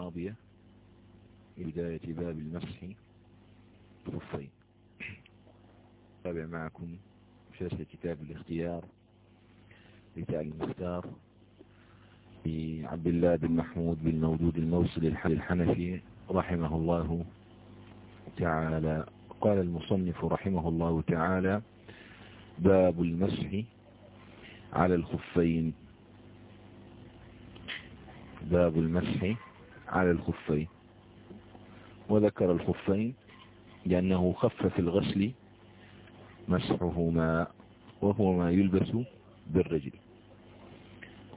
الماضية بداية باب المسح خفين تابع معكم شرح كتاب الاختيار لتالي المختار لعبد الله بن محمود بن مودود الموصل الحنفي رحمه الله تعالى. قال المصنف رحمه الله تعالى باب المسح على الخفين. باب المسح على الخفين. وذكر الخفين لأنه خف في الغسل مسحهما وهو ما يلبس بالرجل.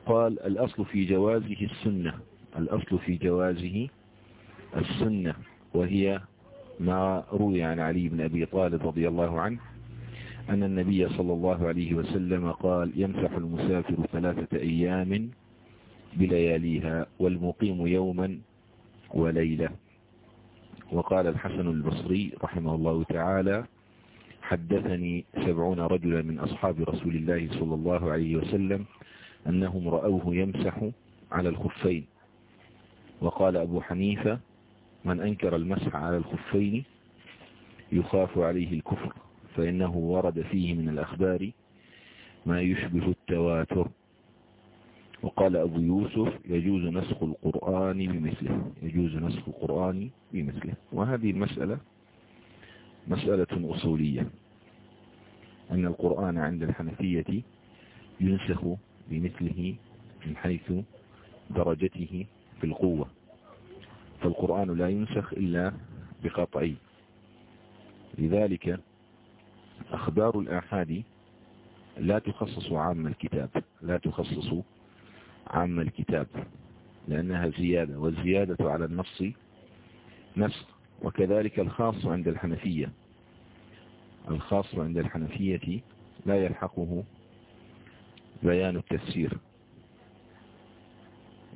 قال الأصل في جوازه السنة. الأصل في جوازه السنة وهي ما روي عن علي بن أبي طالب رضي الله عنه أن النبي صلى الله عليه وسلم قال يمسح المسافر ثلاثة أيام بلياليها والمقيم يوما وليلة. وقال الحسن البصري رحمه الله تعالى حدثني سبعون رجلا من أصحاب رسول الله صلى الله عليه وسلم أنهم رأوه يمسح على الخفين. وقال أبو حنيفة من أنكر المسح على الخفين يخاف عليه الكفر فإنه ورد فيه من الأخبار ما يشبه التواتر. وقال أبو يوسف يجوز نسخ القرآن بمثله يجوز نسخ القرآن بمثله. وهذه المسألة مسألة أصولية أن القرآن عند الحنفية ينسخ بمثله من حيث درجته في القوة. فالقرآن لا ينسخ إلا بقطعي. لذلك أخبار الآحاد لا تخصص عام الكتاب لا تخصص عام الكتاب لأنها زيادة والزيادة على النص نسخ وكذلك الخاص عند الحنفية. الخاص عند الحنفية لا يلحقه بيان التفسير.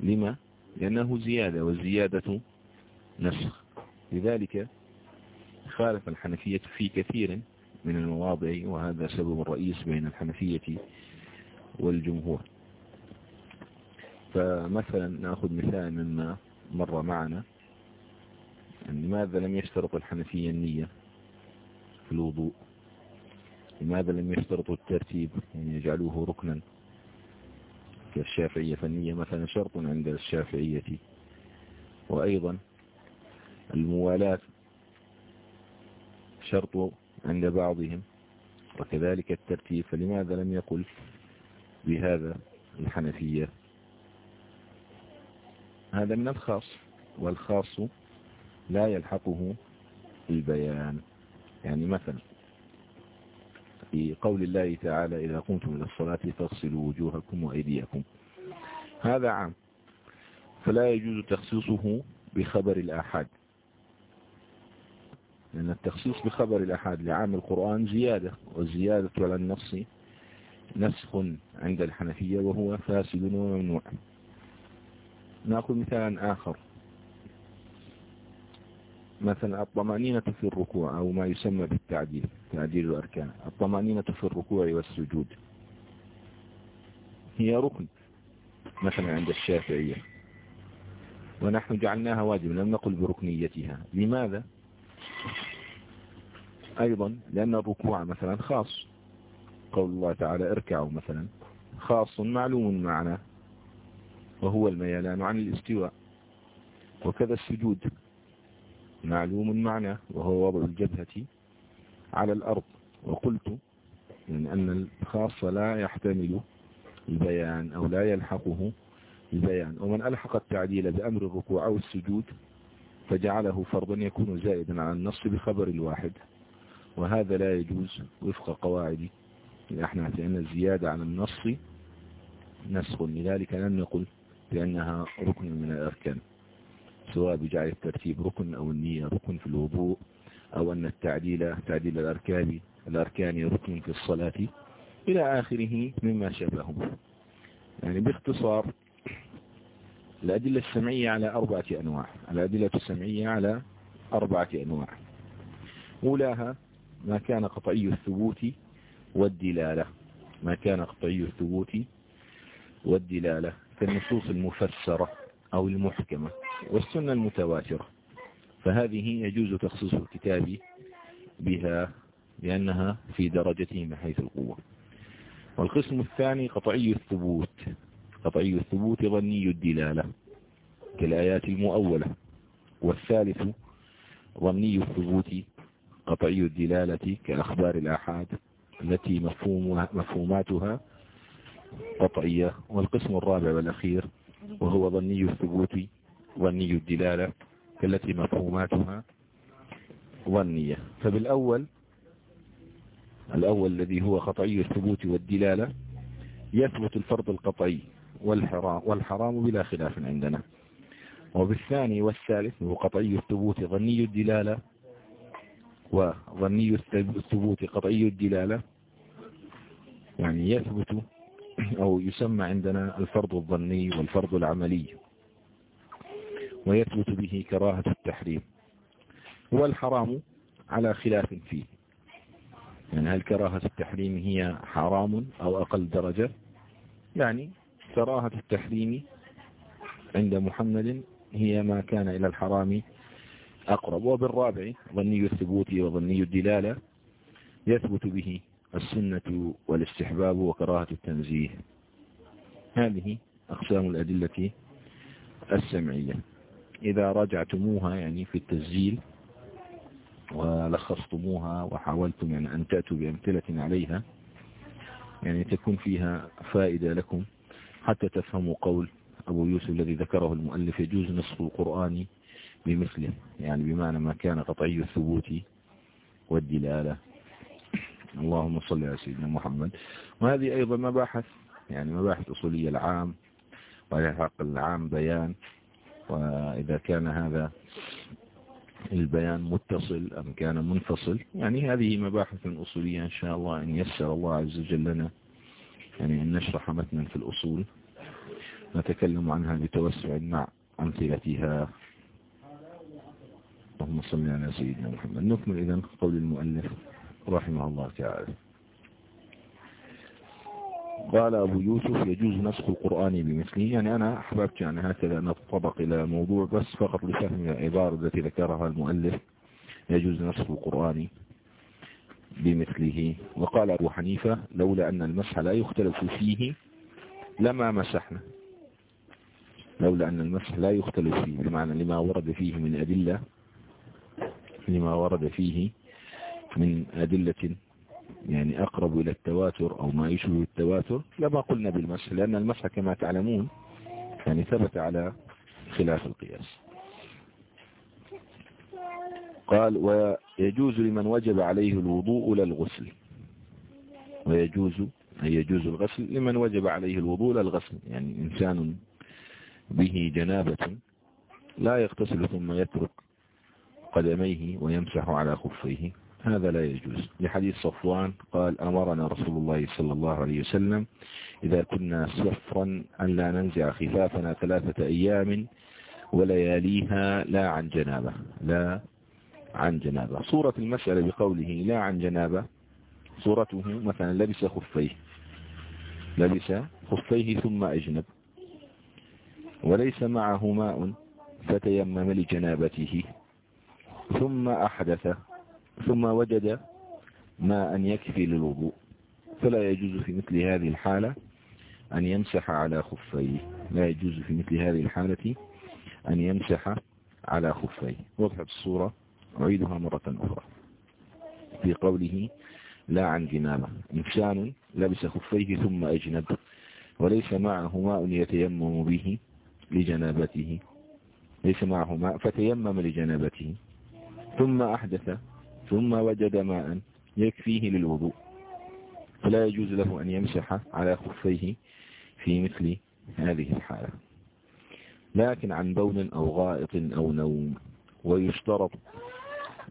لما؟ لأنه زيادة والزيادة نسخ لذلك خالف الحنفية في كثير من المواضع وهذا سبب الرئيس بين الحنفية والجمهور. فمثلا نأخذ مثال مما مر معنا لماذا لم يشترط الحنفية النية في الوضوء؟ لماذا لم يشترطوا الترتيب؟ يعني يجعلوه ركنا كالشافعية فالنية مثلا شرط عند الشافعية. وأيضا الموالاة شرط عند بعضهم وكذلك الترتيب. فلماذا لم يقل بهذا الحنفية؟ هذا من الخاص والخاص لا يلحقه البيان. يعني مثلا في قول الله تعالى إذا قمتم إلى الصلاة فاغسلوا وجوهكم وأيديكم. هذا عام. فلا يجوز تخصيصه بخبر الآحاد لأن التخصيص بخبر الأحاد لعام القرآن زيادة والزيادة على النص نسخ عند الحنفية وهو فاسد وممنوع. نأخذ مثالا آخر. مثلا الطمأنينة في الركوع أو ما يسمى بالتعديل تعديل الأركان. الطمأنينة في الركوع والسجود. هي ركن مثلا عند الشافعية. ونحن جعلناها واجب لم نقل بركنيتها. لماذا؟ أيضا لأن الركوع مثلا خاص. قول الله تعالى اركعوا مثلا. خاص معلوم معناه وهو الميلان عن الاستواء. وكذا السجود. معلوم معناه وهو وضع الجبهة على الأرض. وقلت يعني أن الخاص لا يحتمل البيان أو لا يلحقه البيان. ومن ألحق التعديل بأمر الركوع أو السجود فجعله فرضا يكون زائدا على النص بخبر الواحد. وهذا لا يجوز وفق قواعد. الأحناف لأن الزيادة على النص نسخ لذلك لم نقل بأنها ركن من الأركان سواء بجعل الترتيب ركن أو النية ركن في الوضوء أو أن التعديل تعديل الأركان الأركان ركن في الصلاة إلى آخره مما شابههم يعني باختصار الأدلة السمعية على أربعة أنواع الأدلة السمعية على أربعة أنواع. أولاها ما كان قطعي الثبوت والدلالة. ما كان قطعي الثبوت والدلالة. كالنصوص المفسرة أو المحكمة والسنة المتواترة. فهذه يجوز تخصيص الكتاب بها لأنها في درجته من حيث القوة. والقسم الثاني قطعي الثبوت. قطعي الثبوت ظني الدلالة كالآيات المؤولة. والثالث ظني الثبوت قطعي الدلالة كأخبار الآحاد التي مفهوماتها قطعية والقسم الرابع والأخير وهو ظني الثبوت ظني الدلالة كالتي مفهوماتها ظنية. فبالأول الأول الذي هو قطعي الثبوت والدلالة يثبت الفرض القطعي والحرام, والحرام بلا خلاف عندنا. وبالثاني والثالث هو قطعي الثبوت ظني الدلالة وظني الثبوت قطعي الدلالة يعني يثبت أو يسمى عندنا الفرض الظني والفرض العملي ويثبت به كراهة التحريم. والحرام على خلاف فيه. يعني هل كراهة التحريم هي حرام أو أقل درجة؟ يعني كراهة التحريم عند محمد هي ما كان إلى الحرام أقرب. وبالرابع ظني الثبوت وظني الدلالة يثبت به السنة والاستحباب وكراهة التنزيه. هذه أقسام الأدلة السمعية. إذا رجعتموها يعني في التسجيل ولخصتموها وحاولتم يعني أن تأتوا بأمثلة عليها يعني تكون فيها فائدة لكم حتى تفهموا قول أبو يوسف الذي ذكره المؤلف يجوز نصف القرآن بمثله يعني بمعنى ما كان قطعي الثبوت والدلالة. اللهم صل على سيدنا محمد. وهذه أيضا مباحث يعني مباحث أصولية العام ويحق العام بيان. وإذا كان هذا البيان متصل أم كان منفصل يعني هذه مباحث أصولية إن شاء الله أن يسر الله عز وجل لنا يعني أن نشرح متنا في الأصول. نتكلم عنها بتوسع مع أمثلتها. اللهم صل على سيدنا محمد. نكمل إذن قول المؤلف. رحمه الله تعالى. قال أبو يوسف يجوز نسخ القرآن بمثله. يعني أنا أحببت يعني هكذا نتطبق إلى موضوع بس فقط لفهم العبارة التي ذكرها المؤلف. يجوز نسخ القرآن بمثله. وقال أبو حنيفة لولا أن المسح لا يختلف فيه لما مسحنا. لولا أن المسح لا يختلف فيه. بمعنى لما ورد فيه من أدلة. لما ورد فيه من أدلة يعني أقرب إلى التواتر أو ما يشبه التواتر لما قلنا بالمسح لأن المسح كما تعلمون يعني ثبت على خلاف القياس. قال ويجوز لمن وجب عليه الوضوء للغسل ويجوز أي يجوز الغسل لمن وجب عليه الوضوء للغسل يعني إنسان به جنابة لا يغتسل ثم يترك قدميه ويمسح على خفيه. هذا لا يجوز. لحديث صفوان قال أمرنا رسول الله صلى الله عليه وسلم إذا كنا سفرا أن لا ننزع خفافنا ثلاثة أيام ولياليها لا عن جنابة. لا عن جنابة. صورة المسألة بقوله لا عن جنابة صورته مثلا لبس خفيه. لبس خفيه ثم أجنب. وليس معه ماء فتيمم لجنابته. ثم أحدث ثم وجد ماء يكفي للوضوء. فلا يجوز في مثل هذه الحالة أن يمسح على خفيه. لا يجوز في مثل هذه الحالة أن يمسح على خفيه. وضحت الصورة. أعيدها مرة أخرى. في قوله لا عن جنابة. إنسان لبس خفيه ثم أجنب. وليس معه ماء يتيمم به لجنابته. ليس معه ماء فتيمم لجنابته. ثم أحدث ثم وجد ماء يكفيه للوضوء. فلا يجوز له أن يمسح على خفيه في مثل هذه الحالة. لكن عن بول أو غائط أو نوم ويشترط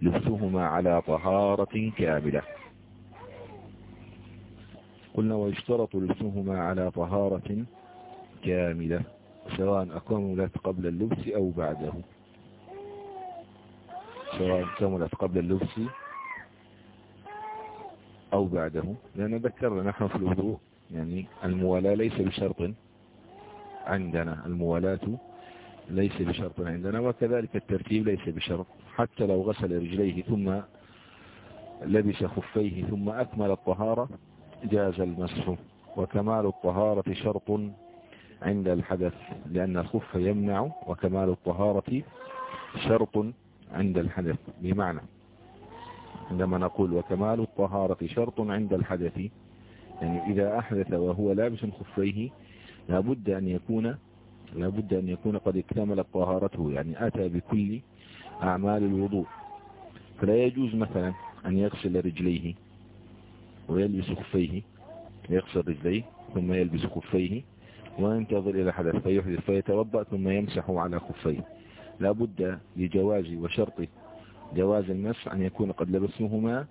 لبسهما على طهارة كاملة. قلنا ويشترط لبسهما على طهارة كاملة سواء أكملت قبل اللبس أو بعده. سواء كملت قبل اللبس أو بعده لأن ذكرنا نحن في الوضوء يعني الموالاة ليس بشرط عندنا الموالاة ليس بشرط عندنا وكذلك الترتيب ليس بشرط. حتى لو غسل رجليه ثم لبس خفيه ثم أكمل الطهارة جاز المسح. وكمال الطهارة شرط عند الحدث لأن الخف يمنع وكمال الطهارة شرط عند الحدث بمعنى عندما نقول وكمال الطهارة شرط عند الحدث يعني إذا أحدث وهو لابس خفيه لابد أن يكون لابد أن يكون قد اكتملت طهارته يعني أتى بكل أعمال الوضوء. فلا يجوز مثلا أن يغسل رجليه ويلبس خفيه يغسل رجليه ثم يلبس خفيه وينتظر إلى حدث فيحدث فيتوضأ ثم يمسح على خفيه. لا بد لجواز وشرط جواز المسح أن يكون قد لبسهما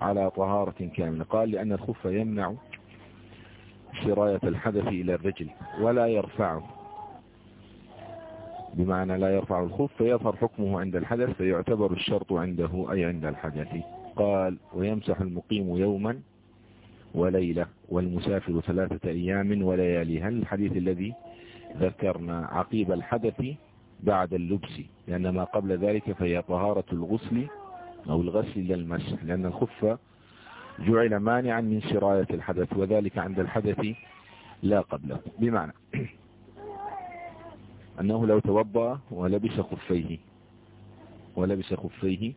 على طهارة كاملة. قال لأن الخف يمنع سراية الحدث إلى الرجل ولا يرفعه بمعنى لا يرفع الخف فيظهر حكمه عند الحدث فيعتبر الشرط عنده أي عند الحدث. قال ويمسح المقيم يوما وليلة والمسافر ثلاثة أيام ولياليها. الحديث الذي ذكرنا عقيب الحدث بعد اللبس لأن ما قبل ذلك فهي طهارة الغسل أو الغسل للمسح لأن الخف جعل مانعا من سراية الحدث وذلك عند الحدث لا قبله. بمعنى أنه لو توضأ ولبس خفيه ولبس خفيه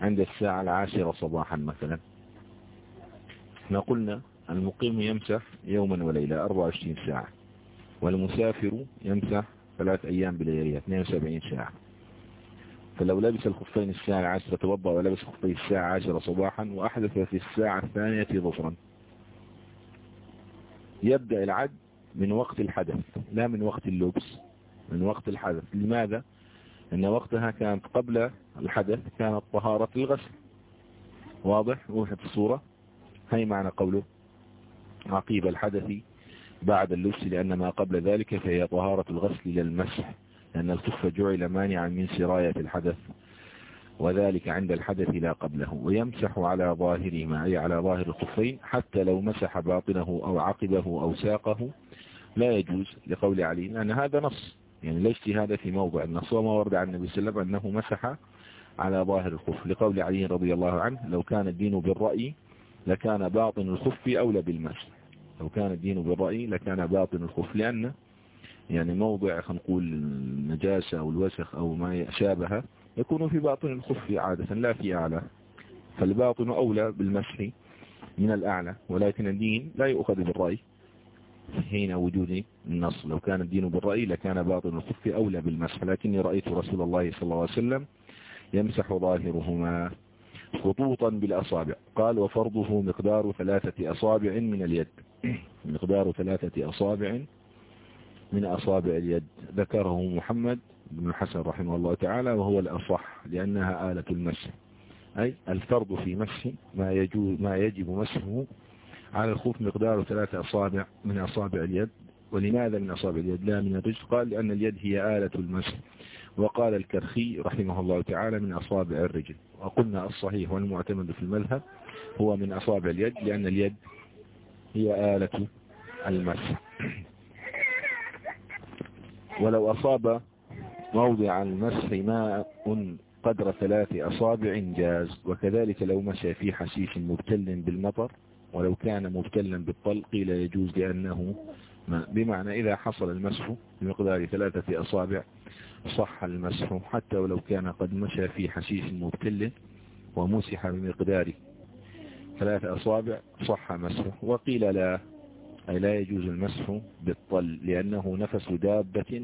عند الساعة العاشرة صباحا مثلا. إحنا قلنا المقيم يمسح يوما وليلة 24 ساعة والمسافر يمسح ثلاث أيام بلياليها 72 ساعة. فلو لبس الخفين الساعة العاشرة توضأ ولبس خفين الساعة العاشرة صباحا وأحدث في الساعة الثانية ظهرا يبدأ العد من وقت الحدث لا من وقت اللبس من وقت الحدث. لماذا؟ أن وقتها كانت قبل الحدث كانت طهارة الغسل. واضح؟ وحد الصورة. هي معنى قوله عقيب الحدث بعد اللبس لأن ما قبل ذلك فهي طهارة الغسل للمسح لأن الكف جعل مانعا من سراية الحدث وذلك عند الحدث لا قبله ويمسح على ظاهرهما أي على ظاهر الخفين حتى لو مسح باطنه أو عقبه أو ساقه لا يجوز لقول علي لأن هذا نص. يعني لا اجتهاد في موضع النص وما ورد عن النبي صلى الله عليه وسلم أنه مسح على ظاهر الخف. لقول علي رضي الله عنه لو كان الدين بالرأي لكان باطن الخف أولى بالمسح. لو كان الدين بالرأي لكان باطن الخف لأن يعني موضع خلينا نقول النجاسة أو الوسخ أو ما شابه يكون في باطن الخف عادة لا في أعلى. فالباطن أولى بالمسح من الأعلى ولكن الدين لا يؤخذ بالرأي. حين وجود النص لو كان الدين بالرأي لكان باطن الخف أولى بالمسح. لكني رأيت رسول الله صلى الله عليه وسلم يمسح ظاهرهما خطوطا بالأصابع. قال وفرضه مقدار ثلاثة أصابع من اليد. مقدار ثلاثة أصابع من أصابع اليد. ذكره محمد بن الحسن رحمه الله تعالى وهو الأصح لأنها آلة المسح. أي الفرض في مسح ما, يجوز ما يجب مسحه على الخوف مقدار ثلاثة أصابع من أصابع اليد. ولماذا من أصابع اليد؟ لا من الرجل قال لأن اليد هي آلة المسح. وقال الكرخي رحمه الله تعالى من أصابع الرجل. وقلنا الصحيح والمعتمد في المذهب هو من أصابع اليد لأن اليد هي آلة المسح. ولو أصاب موضع المسح ماء قدر ثلاث أصابع جاز. وكذلك لو مشى في حشيش مبتل بالمطر ولو كان مبتلا بالطلق لا يجوز لأنه ما بمعنى إذا حصل المسح بمقدار ثلاثة أصابع صح المسح. حتى ولو كان قد مشى في حشيش مبتل ومسح بمقدار ثلاثة أصابع صح مسح وقيل لا أي لا يجوز المسح بالطل لأنه نفس دابة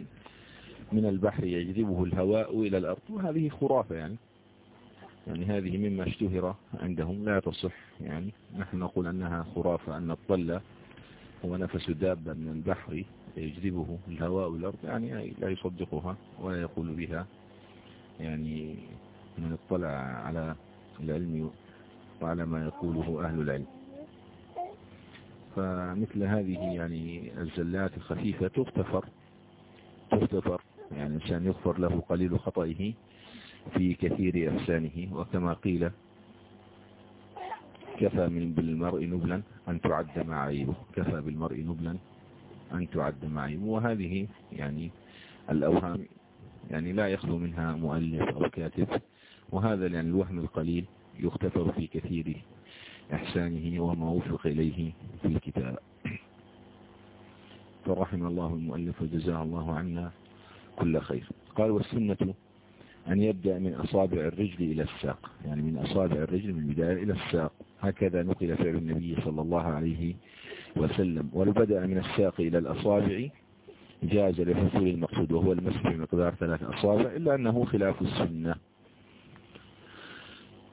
من البحر يجذبه الهواء إلى الأرض. وهذه خرافة يعني. يعني هذه مما اشتهر عندهم لا تصح يعني. نحن نقول أنها خرافة أن الطل هو نفس دابة من البحر يجذبه الهواء والأرض يعني لا يصدقها ولا يقول بها يعني من اطلع على العلم وعلى ما يقوله أهل العلم. فمثل هذه يعني الزلات الخفيفة تغتفر تغتفر يعني الإنسان يغفر له قليل خطئه في كثير إحسانه. وكما قيل كفى من بالمرء نبلا أن تعد معايبه كفى بالمرء نبلا أن تعد معايبه وهذه يعني الأوهام يعني لا يخلو منها مؤلف أو كاتب. وهذا يعني الوهم القليل يختفر في كثير إحسانه وما وفق إليه في الكتاب. فرحم الله المؤلف وجزاه الله عنا كل خير. قال والسنة أن يبدأ من أصابع الرجل إلى الساق. يعني من أصابع الرجل من البداية إلى الساق. هكذا نقل فعل النبي صلى الله عليه وسلم. ولو بدأ من الساق إلى الأصابع جاز لحصول المقصود وهو المسح بمقدار ثلاث أصابع إلا أنه خلاف السنة.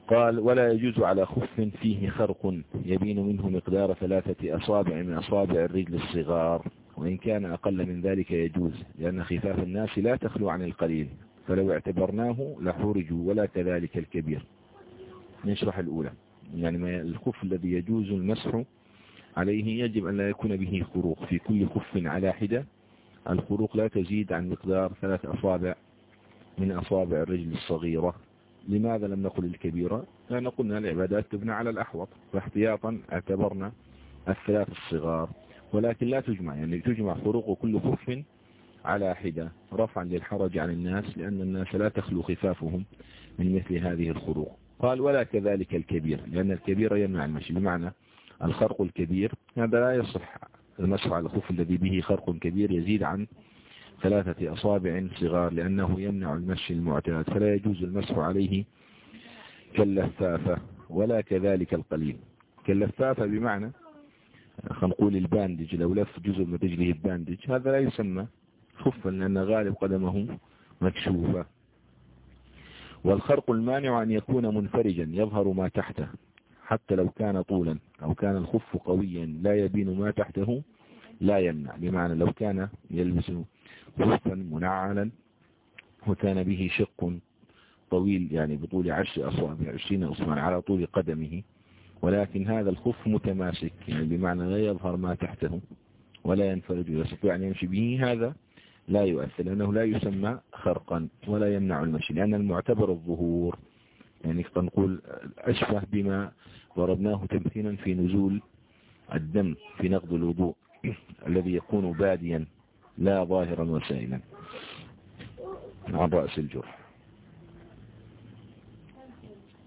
قال ولا يجوز على خف فيه خرق يبين منه مقدار ثلاثة أصابع من أصابع الرجل الصغار وإن كان أقل من ذلك يجوز لأن خفاف الناس لا تخلو عن القليل فلو اعتبرناه لحرجوا ولا كذلك الكبير. نشرح الأولى. يعني الخف الذي يجوز المسح عليه يجب أن لا يكون به خروق. في كل خف على حدة الخروق لا تزيد عن مقدار ثلاث أصابع من أصابع الرجل الصغيرة. لماذا لم نقل الكبيرة؟ لأن قلنا العبادات تبنى على الأحوط فاحتياطا اعتبرنا الثلاث الصغار. ولكن لا تجمع يعني تجمع خروق كل خف على حدة رفعا للحرج عن الناس لأن الناس لا تخلو خفافهم من مثل هذه الخروق. قال ولا كذلك الكبير لأن الكبير يمنع المشي بمعنى الخرق الكبير هذا لا يصح المسح على الخف الذي به خرق كبير يزيد عن ثلاثة أصابع صغار لأنه يمنع المشي المعتاد فلا يجوز المسح عليه كاللفافة ولا كذلك القليل. كاللفافة بمعنى نقول ال bandage لو لف جزء من رجله ال bandage هذا لا يسمى خفا لأن غالب قدمه مكشوفة. والخرق المانع أن يكون منفرجا يظهر ما تحته حتى لو كان طولا أو كان الخف قويا لا يبين ما تحته لا يمنع. بمعنى لو كان يلبس خفا منعلا. وكان به شق طويل يعني بطول عشر أصابع عشرين أصبعا على طول قدمه. ولكن هذا الخف متماسك يعني بمعنى لا يظهر ما تحته ولا ينفرج ويستطيع أن يمشي به. هذا لا يؤثر لأنه لا يسمى خرقا ولا يمنع المشي لأن المعتبر الظهور. يعني نقول أشبه بما ضربناه تمثيلا في نزول الدم في نقض الوضوء الذي يكون باديا. لا ظاهرا وسائلا عن رأس الجرح.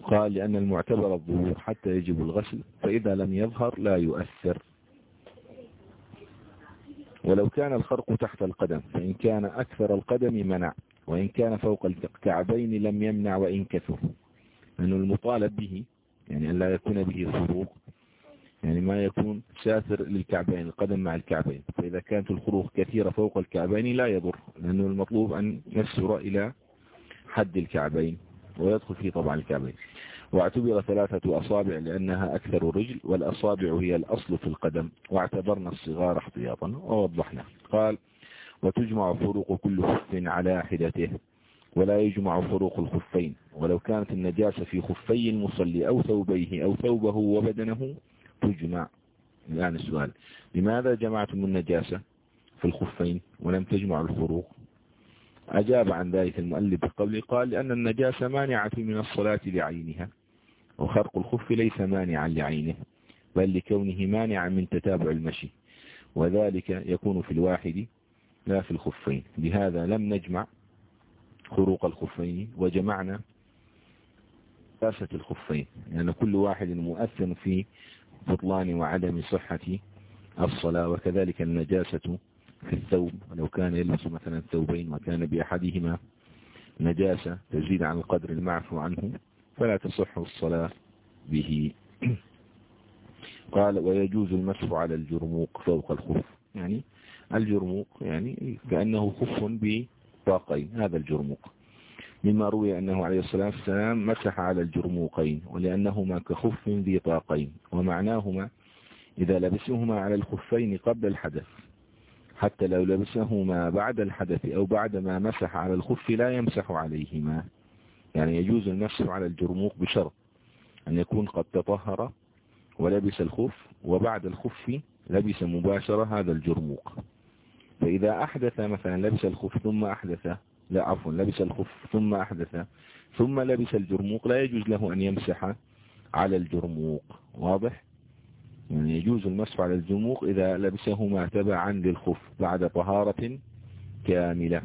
قال لأن المعتبر الظهور حتى يجب الغسل فإذا لم يظهر لا يؤثر. ولو كان الخرق تحت القدم فإن كان أكثر القدم منع وإن كان فوق الكعبين لم يمنع وإن كثر لأنه المطالب به يعني أن لا يكون به خروق يعني ما يكون ساتر للكعبين القدم مع الكعبين. فإذا كانت الخروق كثيرة فوق الكعبين لا يضر لأنه المطلوب أن يسر إلى حد الكعبين ويدخل فيه طبعا الكعبين. واعتبر ثلاثة أصابع لأنها أكثر رجل والأصابع هي الأصل في القدم واعتبرنا الصغار احتياطا ووضحنا. قال وتجمع فروق كل خف على حدته ولا يجمع فروق الخفين. ولو كانت النجاسة في خفي المصلي أو ثوبيه أو ثوبه وبدنه تجمع الآن السؤال. لماذا جمعتم النجاسة في الخفين ولم تجمع الفروق؟ أجاب عن ذلك المؤلف بقوله قال لأن النجاسة مانعة من الصلاة لعينها وخرق الخف ليس مانعا لعينه بل لكونه مانعا من تتابع المشي وذلك يكون في الواحد لا في الخفين. لهذا لم نجمع خروق الخفين وجمعنا نجاسة الخفين لأن يعني كل واحد مؤثر في بطلان وعدم صحة الصلاة وكذلك النجاسة في الثوب. ولو كان يلبس مثلا ثوبين وكان بأحدهما نجاسة تزيد عن القدر المعفو عنه فلا تصح الصلاة به. قال ويجوز المسح على الجرموق فوق الخف. يعني الجرموق يعني كأنه خف بطاقين هذا الجرموق. مما روي أنه عليه الصلاة والسلام مسح على الجرموقين ولأنهما كخف ذي طاقين ومعناهما إذا لبسهما على الخفين قبل الحدث حتى لو لبسهما بعد الحدث أو بعد ما مسح على الخف لا يمسح عليهما. يعني يجوز المسح على الجرموق بشرط أن يكون قد تطهر ولبس الخف وبعد الخف لبس مباشرة هذا الجرموق. فإذا أحدث مثلا لبس الخف ثم أحدث لا عفوا لبس الخف ثم أحدث ثم لبس الجرموق. لا يجوز له أن يمسح على الجرموق. واضح؟ يعني يجوز المسح على الجرموق إذا لبسهما تبعا للخف بعد طهارة كاملة.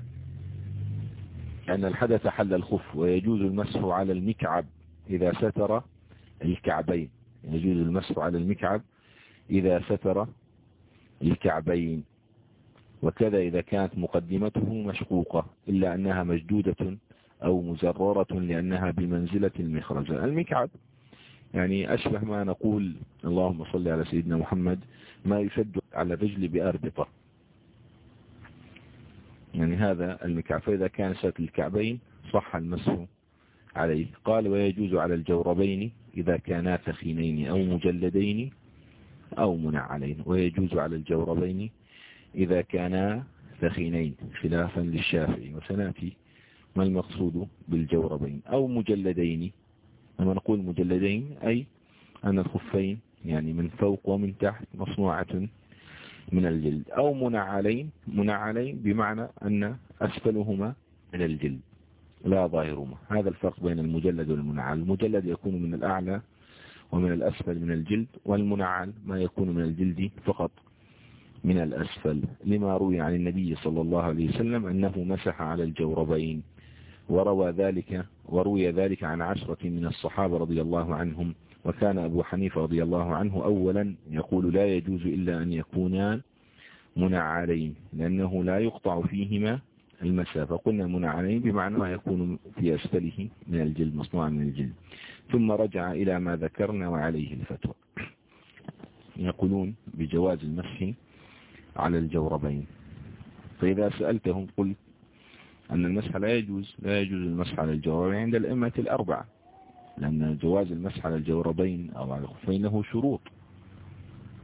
أن الحدث حل الخف ويجوز المسح على المكعب إذا ستر الكعبين. يجوز المسح على المكعب إذا ستر الكعبين. وكذا إذا كانت مقدمته مشقوقة إلا أنها مجدودة أو مزررة لأنها بمنزلة المخرجة المكعب يعني أشبه ما نقول اللهم صل على سيدنا محمد ما يشد على الرجل بأربطة يعني هذا المكعب. فإذا كان سات الكعبين صح المسح عليه. قال ويجوز على الجوربين إذا كانا ثخينين أو مجلدين أو منعلين. ويجوز على الجوربين إذا كانا ثخينين خلافا للشافعي وسنأتي ما المقصود بالجوربين أو مجلدين. لما نقول مجلدين أي أن الخفين يعني من فوق ومن تحت مصنوعة من الجلد أو منعلين منعلين بمعنى أن أسفلهما من الجلد لا ظاهرهما. هذا الفرق بين المجلد والمنعل. المجلد يكون من الأعلى ومن الأسفل من الجلد والمنعل ما يكون من الجلد فقط. من الأسفل لما روي عن النبي صلى الله عليه وسلم أنه مسح على الجوربين. وروى ذلك وروي ذلك عن عشرة من الصحابة رضي الله عنهم. وكان أبو حنيفة رضي الله عنه أولا يقول لا يجوز إلا أن يكونا منعالين لأنه لا يقطع فيهما المسافة. قلنا منعالين بمعنى ما يكون في أسفله من الجلد مصنوعا من الجلد. ثم رجع إلى ما ذكرنا وعليه الفتوى. يقولون بجواز المسح على الجوربين. فإذا سألتهم قلت أن المسح لا يجوز لا يجوز المسح على الجوربين عند الأئمة الأربعة لأن جواز المسح على الجوربين أو على الخفين له شروط.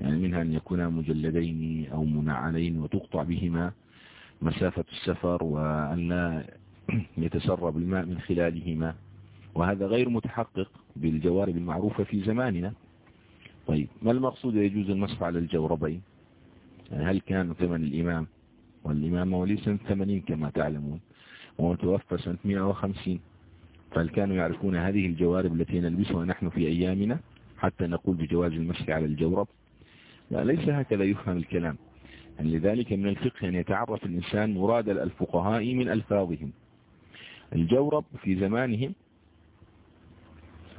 يعني منها أن يكونا مجلدين أو منعلين وتقطع بهما مسافة السفر وأن لا يتسرب الماء من خلالهما. وهذا غير متحقق بالجوارب المعروفة في زماننا. طيب ما المقصود يجوز المسح على الجوربين؟ هل كان ثمن الإمام؟ والإمام ولي سنة 80 كما تعلمون ومتوفى سنة 150 فهل كانوا يعرفون هذه الجوارب التي نلبسها نحن في أيامنا؟ حتى نقول بجواز المسح على الجورب؟ لا ليس هكذا يفهم الكلام. يعني لذلك من الفقه أن يتعرف الإنسان مراد الفقهاء من ألفاظهم. الجورب في زمانهم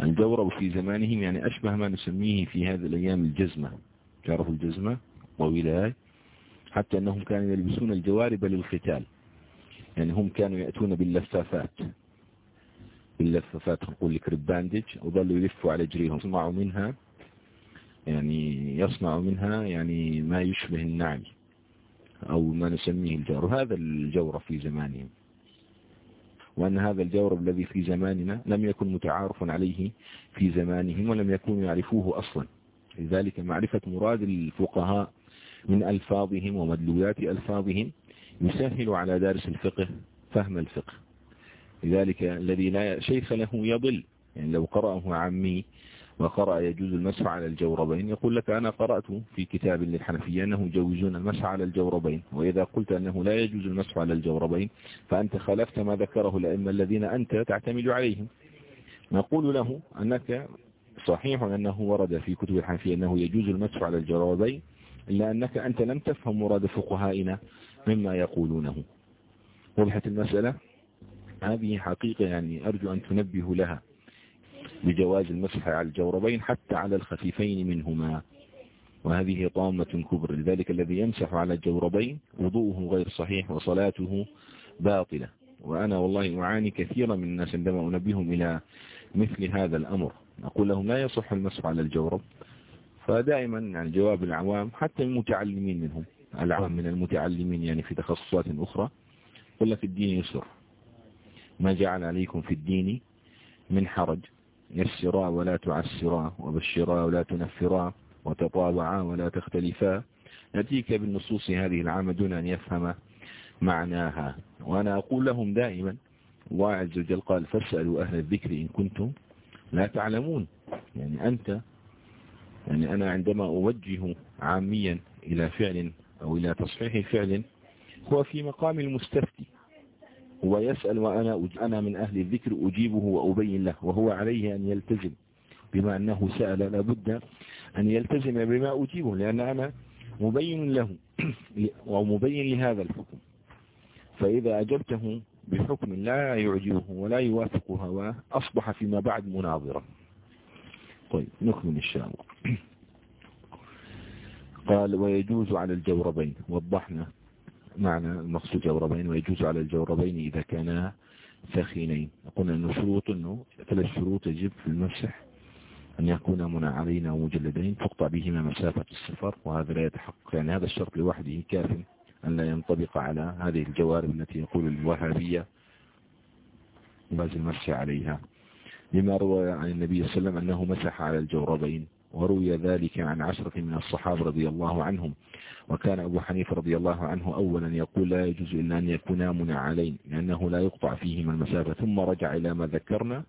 الجورب في زمانهم يعني أشبه ما نسميه في هذه الأيام الجزمة. تعرفوا الجزمة؟ طويلة حتى أنهم كانوا يلبسون الجوارب للختال يعني هم كانوا يأتون باللفافات. باللفافات نقول لك رباندج وظلوا يلفوا على جريهم. يصنعوا منها يعني يصنعوا منها يعني ما يشبه النعل أو ما نسميه الجور. هذا الجور في زمانهم. وأن هذا الجورب الذي في زماننا لم يكن متعارف عليه في زمانهم ولم يكونوا يعرفوه أصلا. لذلك معرفة مراد الفقهاء من ألفاظهم ومدلولات ألفاظهم يسهل على دارس الفقه فهم الفقه. لذلك الذي لا شيخ له يضل. يعني لو قرأه عمي وقرأ يجوز المسح على الجوربين يقول لك أنا قرأت في كتاب للحنفية أنه يجوزون المسح على الجوربين وإذا قلت أنه لا يجوز المسح على الجوربين فأنت خالفت ما ذكره الأئمة الذين أنت تعتمد عليهم. نقول له أنك صحيح أنه ورد في كتب الحنفية أنه يجوز المسح على الجوربين إلا أنك أنت لم تفهم مراد فقهائنا مما يقولونه. وضحت المسألة؟ هذه حقيقة يعني أرجو أن تنبه لها بجواز المسح على الجوربين حتى على الخفيفين منهما. وهذه طامة كبرى لذلك الذي يمسح على الجوربين وضوءه غير صحيح وصلاته باطلة. وأنا والله أعاني كثيرا من الناس عندما أنبههم إلى مثل هذا الأمر. أقول لهم لا يصح المسح على الجورب فدائما يعني جواب العوام حتى المتعلمين منهم العوام من المتعلمين يعني في تخصصات أخرى قل في الدين يسر. ما جعل عليكم في الدين من حرج. يسرا ولا تعسرا وبشرا ولا تنفرا وتطابعا ولا تختلفا. نتيك بالنصوص هذه العامة دون أن يفهم معناها. وأنا أقول لهم دائما الله عز وجل قال فاسألوا أهل الذكر إن كنتم لا تعلمون. يعني أنت يعني أنا عندما أوجه عاميا إلى فعل أو إلى تصحيح فعل هو في مقام المستفتي هو يسأل وأنا أنا من أهل الذكر أجيبه وأبين له وهو عليه أن يلتزم بما أنه سأل لابد أن يلتزم بما أجيبه لأن أنا مبين له ومبين لهذا الحكم. فإذا أجبته بحكم لا يعجبه ولا يوافق هواه أصبح فيما بعد مناظرا. طيب نكمل إن شاء الله. قال ويجوز على الجوربين وضحنا معنى المقصود جوربين ويجوز على الجوربين إذا كانا ثخينين قلنا أنه شروط أنه ثلاث شروط يجب في المسح أن يكون منعرين أو مجلدين تقطع بهما مسافة السفر وهذا لا يتحقق يعني هذا الشرط لوحده كاف أن لا ينطبق على هذه الجوارب التي يقول الوهابية باز المسح عليها. لما روى عن النبي صلى الله عليه وسلم أنه مسح على الجوربين. وروي ذلك عن عشرة من الصحابة رضي الله عنهم. وكان أبو حنيفة رضي الله عنه أولا يقول لا يجوز إلا أن يكونا منعلين لأنه لا يقطع فيهما المسافة. ثم رجع إلى ما ذكرنا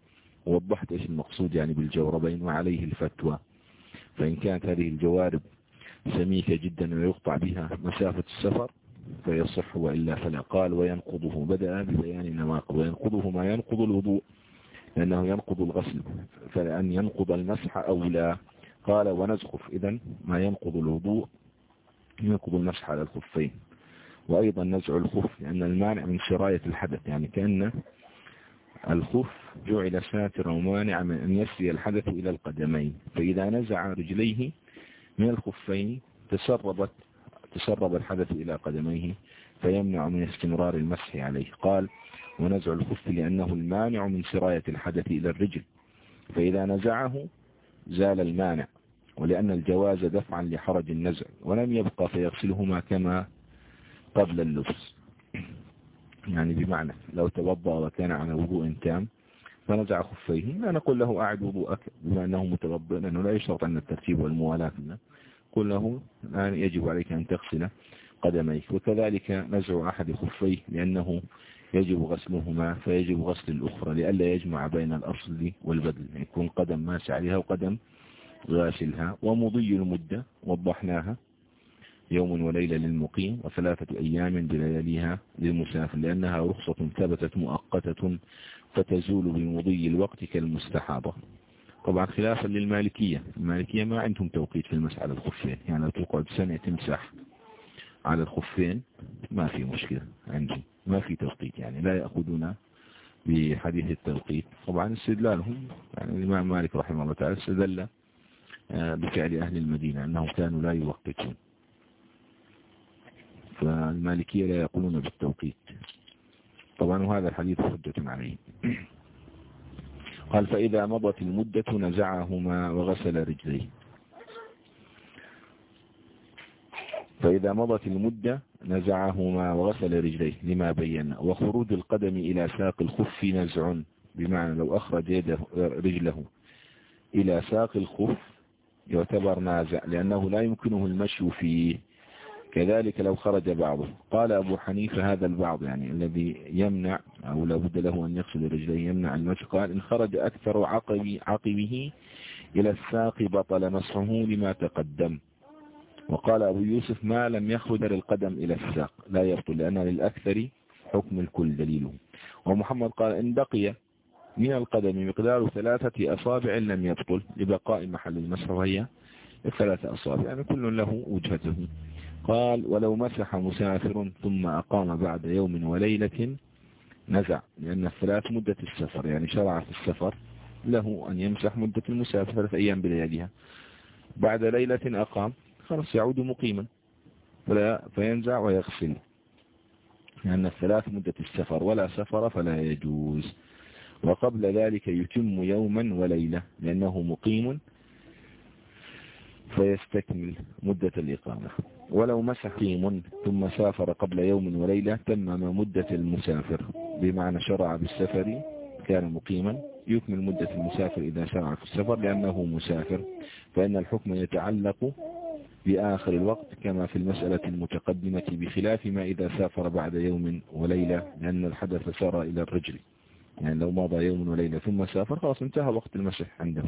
ووضحت إيش المقصود يعني بالجوربين وعليه الفتوى. فإن كانت هذه الجوارب سميكة جدا ويقطع بها مسافة السفر فيصح وإلا فلا. قال وينقضه. بدأ ببيان النواقض. وينقضه ما ينقض الوضوء لأنه ينقض الغسل فلأن ينقض المسح أو لا. قال ونزخف إذا ما ينقض الوضوء ينقض المسح على الخفين. وأيضا نزع الخف لأن المانع من شراية الحدث يعني كأن الخف جعل ساترا ومانعا من أن يسري الحدث إلى القدمين. فإذا نزع رجليه من الخفين تسربت تسرب الحدث إلى قدميه فيمنع من استمرار المسح عليه. قال ونزع الخف لأنه المانع من سراية الحدث إلى الرجل. فإذا نزعه زال المانع ولأن الجواز دفعا لحرج النزع ولم يبقى فيغسلهما كما قبل اللبس. يعني بمعنى لو توضأ وكان على وضوء تام فنزع خفيه لا نقول له أعد وضوءك بما أنه متوضئ لأنه لا يشترط أن الترتيب والموالاة قل له الآن يجب عليك أن تغسل قدميك وكذلك نزع أحد خفيه لأنه يجب غسلهما فيجب غسل الأخرى لئلا يجمع بين الأصل والبدل يكون قدم ماس عليها وقدم غاسلها ومضي المدة وضحناها يوم وليلة للمقيم وثلاثة أيام بلياليها للمسافر لأنها رخصة ثبتت مؤقتة فتزول بمضي الوقت كالمستحاضة. طبعا خلافا للمالكية المالكية ما عندهم توقيت في المسح على الخفين يعني تقعد سنة تمسح على الخفين ما في مشكلة عندهم ما في توقيت يعني لا يأخذون بحديث التوقيت طبعا استدلالهم يعني الإمام مالك رحمه الله تعالى استدل آه، بفعل أهل المدينة أنهم كانوا لا يوقتون. فالمالكية لا يقولون بالتوقيت. طبعا وهذا الحديث حجة عليه. قال فإذا مضت المدة نزعهما وغسل رجليه. فإذا مضت المدة نزعهما وغسل رجليه لما بينا وخروج القدم إلى ساق الخف نزع بمعنى لو أخرج يده رجله إلى ساق الخف يعتبر نازع لأنه لا يمكنه المشي فيه. كذلك لو خرج بعضه. قال أبو حنيفة هذا البعض يعني الذي يمنع أو لابد له أن يغسل رجليه يمنع المشي. قال إن خرج أكثر عقب عقبه إلى الساق بطل مسحه لما تقدم. وقال أبو يوسف ما لم يخرج للقدم إلى الساق. لا يبطل لأن للأكثر حكم الكل دليله. ومحمد قال إن بقي من القدم مقدار ثلاثة أصابع لم يبطل. لبقاء محل المسح وهي الثلاثة أصابع يعني كل له وجهته. قال ولو مسح مسافر ثم أقام بعد يوم وليلة نزع لأن الثلاث مدة السفر يعني شرع في السفر له أن يمسح مدة المسافر ثلاث أيام بلياليها. بعد ليلة أقام خلاص. يعود مقيما. فلا فينزع ويغسل. لأن الثلاث مدة السفر ولا سفر فلا يجوز. وقبل ذلك يتم يوما وليلة لأنه مقيم فيستكمل مدة الإقامة. ولو مسح قيم ثم سافر قبل يوم وليلة تمم مدة المسافر. بمعنى شرع بالسفر كان مقيما. يكمل مدة المسافر إذا شرع في السفر لأنه مسافر. فإن الحكم يتعلق بآخر الوقت كما في المسألة المتقدمة بخلاف ما إذا سافر بعد يوم وليلة لأن الحدث سار إلى الرجل. يعني لو مضى يوم وليلة ثم سافر خلاص انتهى وقت المسح عنده.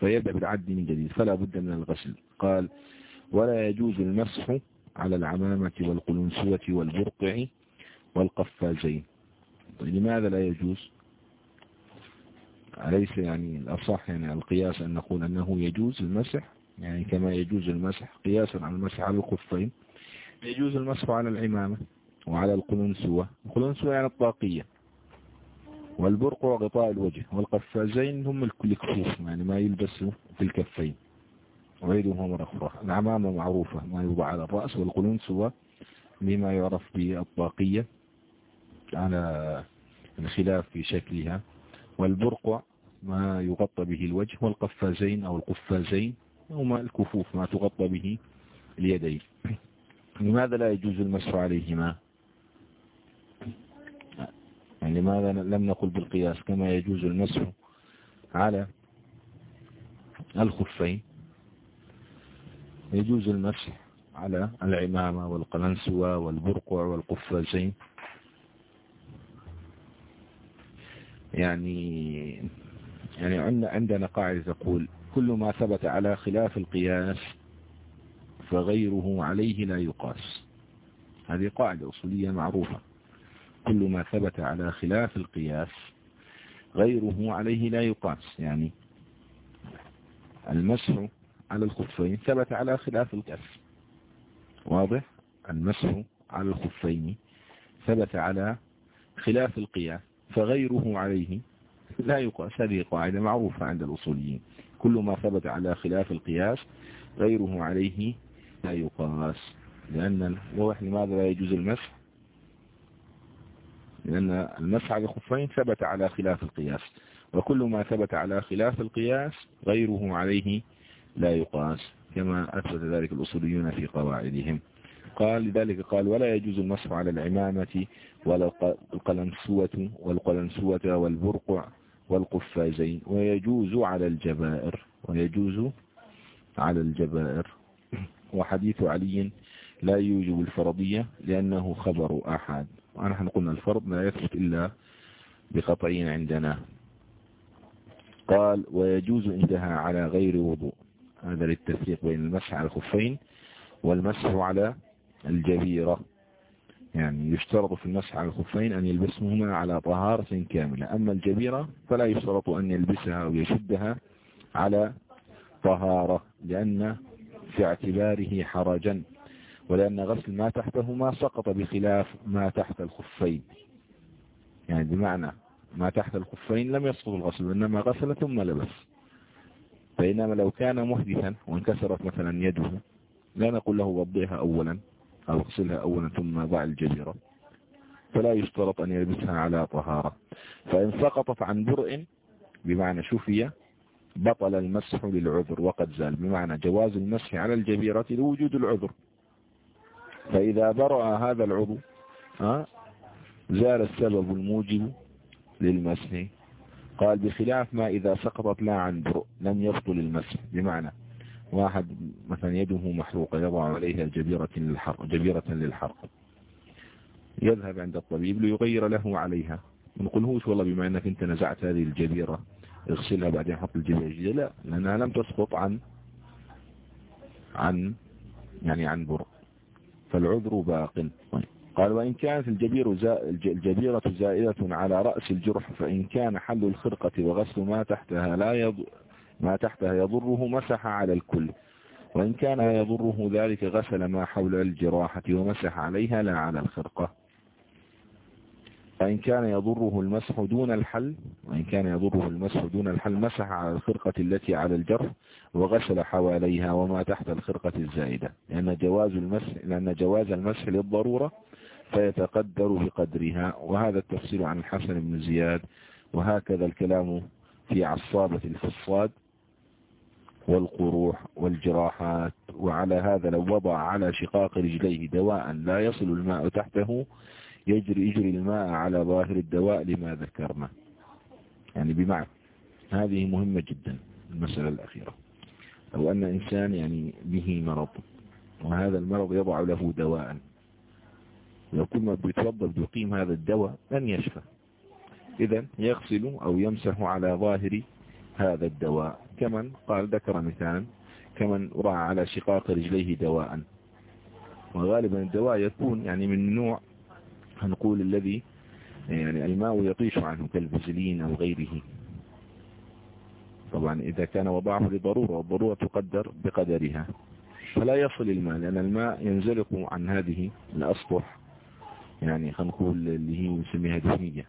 فيبدأ بالعد من جديد فلا بد من الغسل. قال ولا يجوز المسح على العمامة والقلنسوة والبرقع والقفازين. طيب لماذا لا يجوز؟ أليس يعني الأصح يعني القياس أن نقول أنه يجوز المسح؟ يعني كما يجوز المسح قياسا على المسح على الخفين يجوز المسح على العمامة وعلى القلنسوة القلنسوة يعني الطاقية والبرق وغطاء الوجه والقفازين هم الكفوف يعني ما يلبس في الكفين وعيدهم مرة أخرى العمامة معروفة ما يوضع على الرأس والقلنسوة بما يعرف بالطاقية على الخلاف في شكلها. والبرقع ما يغطى به الوجه والقفازين أو القفازين هما الكفوف ما تغطى به اليدين. لماذا لا يجوز المسح عليهما؟ يعني لماذا لم نقل بالقياس كما يجوز المسح على الخفين؟ يجوز المسح على العمامة والقلنسوة والبرقع والقفازين. يعني يعني عندنا قاعدة تقول كل ما ثبت على خلاف القياس فغيره عليه لا يقاس. هذه قاعدة أصولية معروفة. كل ما ثبت على خلاف القياس غيره عليه لا يقاس. يعني المسح على الخفين ثبت على خلاف القياس. واضح؟ المسح على الخفين ثبت على خلاف القياس فغيره عليه لا يقاس. هذه قاعدة معروفة عند الأصوليين. كل ما ثبت على خلاف القياس غيره عليه لا يقاس. لأن الوضح لماذا لا يجوز المسح؟ لأن المسح على الخفين ثبت على خلاف القياس. وكل ما ثبت على خلاف القياس غيره عليه لا يقاس كما أثبت ذلك الأصوليون في قواعدهم. قال لذلك قال ولا يجوز المسح على العمامة ولا القلنسوة والقلنسوة والبرقع والقفازين ويجوز على الجبائر ويجوز على الجبائر. وحديث علي لا يوجب الفرضية لأنه خبر أحد. ونحن قلنا الفرض لا يثبت إلا بقطعين عندنا. قال ويجوز عندها على غير وضوء. هذا للتفريق بين المسح على الخفين والمسح على الجبيرة. يعني يشترط في المسح على الخفين أن يلبسهما على طهارة كاملة. أما الجبيرة فلا يشترط أن يلبسها أو يشدها على طهارة لأن في اعتباره حرجا ولأن غسل ما تحتهما سقط بخلاف ما تحت الخفين. يعني بمعنى ما تحت الخفين لم يسقط الغسل وإنما غسل ثم لبس. فإنما لو كان محدثا وانكسرت مثلا يده لا نقول له وضعها أولا. أو اغسلها أولا ثم ضع الجبيرة فلا يشترط أن يلبسها على طهارة. فإن سقطت عن برء بمعنى شفية بطل المسح للعذر وقد زال. بمعنى جواز المسح على الجبيرة لوجود العذر. فإذا برأ هذا العضو زال السبب الموجب للمسح. قال بخلاف ما إذا سقطت لا عن برء لم يبطل المسح. بمعنى واحد مثلا يده محروقة يضع عليها جبيرة للحرق, جبيرة للحرق. يذهب عند الطبيب ليغير له عليها. نقول هوش والله بما أنك أنت نزعت هذه الجبيرة اغسلها بعدين حط الجبيرة الجديدة لا لأنها لم تسقط عن عن يعني عن برء فالعذر باق. قال وإن كانت الجبير الجبيرة زائدة على رأس الجرح فإن كان حل الخرقة وغسل ما تحتها لا يض... ما تحتها يضره مسح على الكل وإن كان يضره ذلك غسل ما حول الجراحة ومسح عليها لا على الخرقة. فإن كان يضره المسح دون الحل وإن كان يضره المسح دون الحل مسح على الخرقة التي على الجرح وغسل حواليها وما تحت الخرقة الزائدة. لأن جواز المسح, لأن جواز المسح للضرورة فيتقدر بقدرها. وهذا التفصيل عن الحسن بن زياد وهكذا الكلام في عصابة الفصاد. والقروح والجراحات وعلى هذا لو وضع على شقاق رجليه دواء لا يصل الماء تحته يجري يجري الماء على ظاهر الدواء لما ذكرنا. يعني بمعنى هذه مهمة جدا المسألة الأخيرة. لو أن إنسان يعني به مرض وهذا المرض يضع له دواء لو كل ما بيتوضأ بيقيم هذا الدواء لن يشفى. إذا يغسل أو يمسح على ظاهر هذا الدواء. كمن قال ذكر مثالا كمن رأى على شقاق رجليه دواء. وغالبا الدواء يكون يعني من نوع هنقول الذي يعني الماء يطيش عنه كالفزلين أو غيره. طبعا إذا كان وضعه لضرورة والضرورة تقدر بقدرها. فلا يصل الماء لأن الماء ينزلق عن هذه الأسطح يعني خلينا نقول اللي هي نسميها دهنية.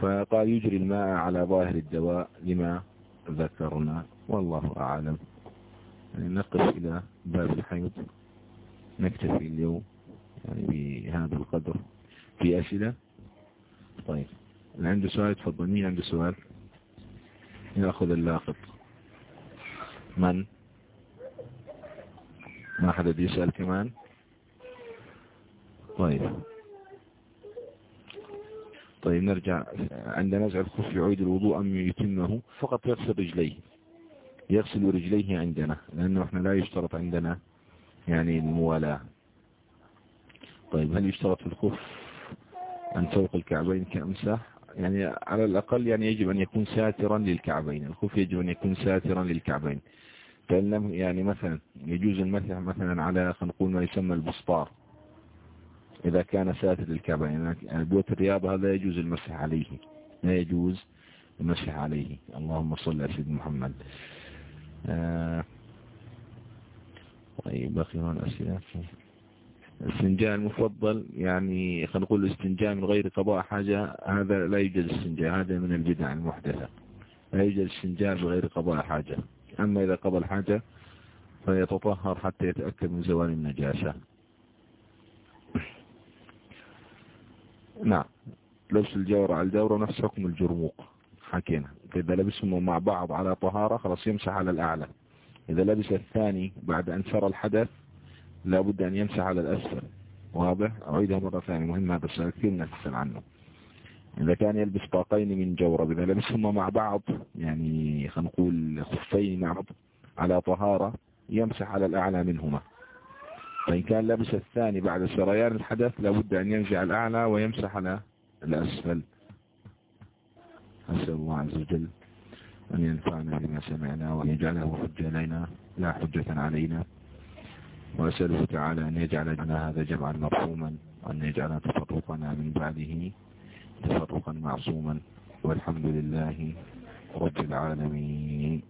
فقال يجري الماء على ظاهر الدواء لما ذكرنا والله أعلم. يعني نقف إلى باب الحيض. نكتفي اليوم يعني بهذا القدر. في أسئلة؟ طيب. اللي عنده سؤال تفضل. مين عنده سؤال؟ يأخذ اللاقط. من؟ ما حدا يسأل كمان؟ طيب. طيب نرجع عند نزع الخف يعيد الوضوء أم يتمه فقط يغسل رجليه. يغسل رجليه عندنا لأنه إحنا لا يشترط عندنا يعني الموالاة. طيب هل يشترط في الخف أن فوق الكعبين كأمسح يعني على الأقل يعني يجب أن يكون ساترا للكعبين. الخف يجب أن يكون ساترا للكعبين. فإن لم يعني مثلا يجوز المسح مثلا على خلينا نقول ما يسمى البسطار. إذا كان ساتر للكعبين يعني بوت الرياضة هذا يجوز المسح عليه. لا يجوز المسح عليه. اللهم صل على سيدنا محمد. آه. طيب باقي هون أسئلة. الاستنجاء المفضل يعني خلينا نقول الاستنجاء من غير قضاء حاجة هذا لا يوجد استنجاء هذا من البدع المحدثة. لا يوجد استنجاء بغير قضاء حاجة. أما إذا قضى الحاجة فيتطهر حتى يتأكد من زوال النجاسة. نعم. لبس الجورة على الجورة نفس حكم الجرموق. حكينا. إذا لبسهم مع بعض على طهارة خلاص يمسح على الأعلى. إذا لبس الثاني بعد أن سر الحدث لابد أن يمسح على الأسفل. واضح؟ أعيدها مرة ثانية. مهم هذا السؤال. كثير تسأل عنه. إذا كان يلبس طاقين من جورب إذا لبسهما مع بعض يعني خلينا نقول خفين مع بعض على طهارة يمسح على الأعلى منهما. فإن كان لبس الثاني بعد سريان الحدث لابد أن ينزع الأعلى ويمسح على الأسفل. أسأل الله عز وجل أن ينفعنا بما سمعنا وأن يجعله حجة لنا لا حجة علينا. وأسأله تعالى أن يجعل لنا هذا جمعا مرحوما وأن يجعل تفرقنا من بعده تفرقا معصوما. والحمد لله رب العالمين.